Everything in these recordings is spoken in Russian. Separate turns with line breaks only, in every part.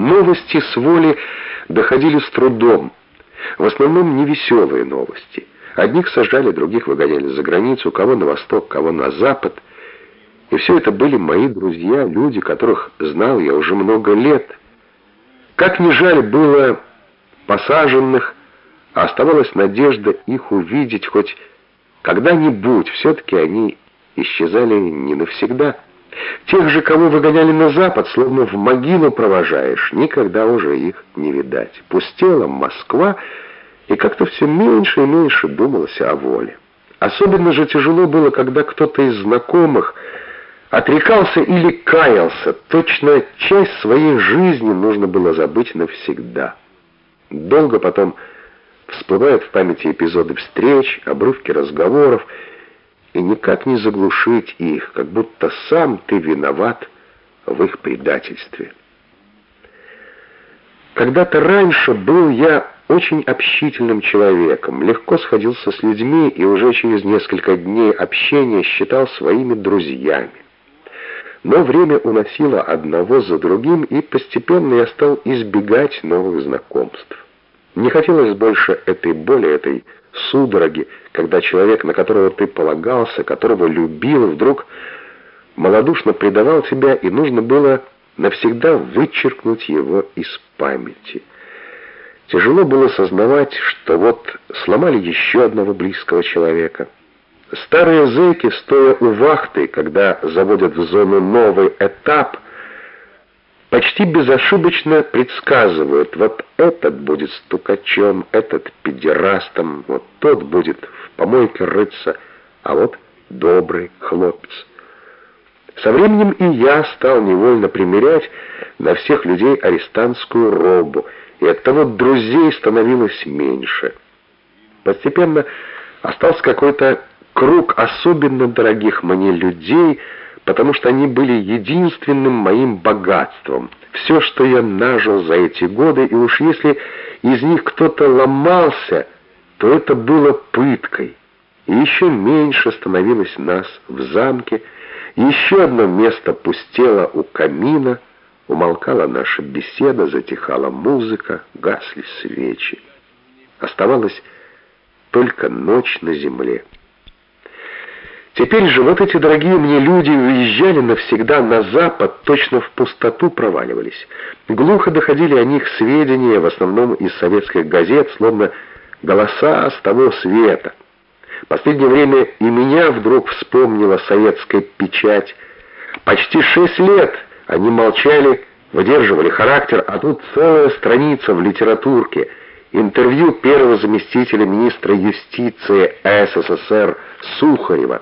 Новости с воли доходили с трудом. В основном невеселые новости. Одних сажали, других выгоняли за границу, кого на восток, кого на запад. И все это были мои друзья, люди, которых знал я уже много лет. Как ни жаль было посаженных, а оставалась надежда их увидеть хоть когда-нибудь. Все-таки они исчезали не навсегда. Тех же, кого выгоняли на запад, словно в могилу провожаешь, никогда уже их не видать. Пустела Москва, и как-то все меньше и меньше думалось о воле. Особенно же тяжело было, когда кто-то из знакомых отрекался или каялся. Точно часть своей жизни нужно было забыть навсегда. Долго потом всплывают в памяти эпизоды встреч, обрывки разговоров, и никак не заглушить их, как будто сам ты виноват в их предательстве. Когда-то раньше был я очень общительным человеком, легко сходился с людьми и уже через несколько дней общения считал своими друзьями. Но время уносило одного за другим, и постепенно я стал избегать новых знакомств. Не хотелось больше этой боли, этой судороги, когда человек, на которого ты полагался, которого любил, вдруг малодушно предавал тебя, и нужно было навсегда вычеркнуть его из памяти. Тяжело было сознавать, что вот сломали еще одного близкого человека. Старые зэки, стоя у вахты, когда заводят в зону новый этап — почти безошибочно предсказывают, вот этот будет стукачом, этот педерастом, вот тот будет в помойке рыться, а вот добрый хлопец. Со временем и я стал невольно примерять на всех людей арестантскую робу, и оттого друзей становилось меньше. Постепенно остался какой-то круг особенно дорогих мне людей — потому что они были единственным моим богатством. Все, что я нажил за эти годы, и уж если из них кто-то ломался, то это было пыткой. И еще меньше становилось нас в замке, еще одно место пустело у камина, умолкала наша беседа, затихала музыка, гасли свечи. Оставалась только ночь на земле. Теперь же вот эти дорогие мне люди уезжали навсегда на запад, точно в пустоту проваливались. Глухо доходили о них сведения, в основном из советских газет, словно голоса с того света. В последнее время и меня вдруг вспомнила советская печать. Почти шесть лет они молчали, выдерживали характер, а тут целая страница в литературке. Интервью первого заместителя министра юстиции СССР Сухарева.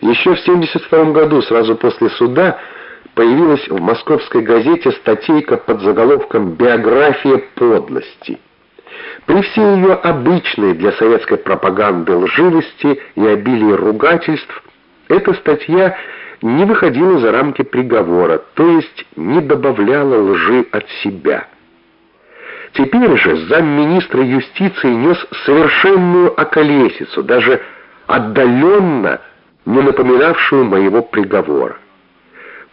Еще в 1972 году, сразу после суда, появилась в московской газете статейка под заголовком «Биография подлости». При всей ее обычной для советской пропаганды лживости и обилии ругательств, эта статья не выходила за рамки приговора, то есть не добавляла лжи от себя. Теперь же замминистра юстиции нес совершенную околесицу, даже отдаленно – не напоминавшую моего приговора.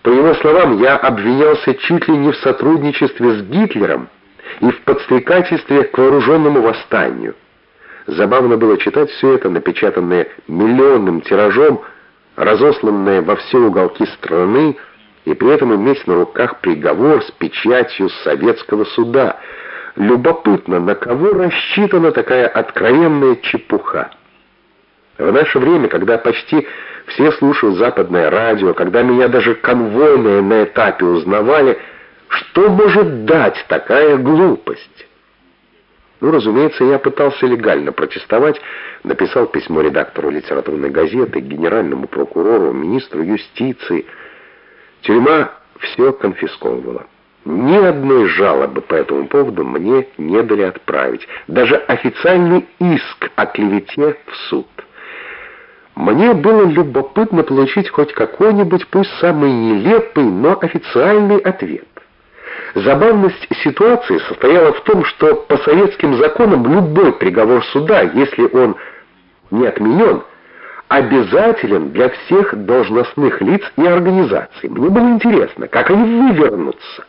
По его словам, я обвинялся чуть ли не в сотрудничестве с Гитлером и в подстрекательстве к вооруженному восстанию. Забавно было читать все это, напечатанное миллионным тиражом, разосланное во все уголки страны, и при этом иметь на руках приговор с печатью советского суда. Любопытно, на кого рассчитана такая откровенная чепуха. В наше время, когда почти все слушают западное радио, когда меня даже конвойные на этапе узнавали, что может дать такая глупость? Ну, разумеется, я пытался легально протестовать, написал письмо редактору литературной газеты, генеральному прокурору, министру юстиции. Тюрьма все конфисковывала. Ни одной жалобы по этому поводу мне не дали отправить. Даже официальный иск о клевете в суд. Мне было любопытно получить хоть какой-нибудь, пусть самый нелепый, но официальный ответ. Забавность ситуации состояла в том, что по советским законам любой приговор суда, если он не отменен, обязателен для всех должностных лиц и организаций. Мне было интересно, как они вывернутся.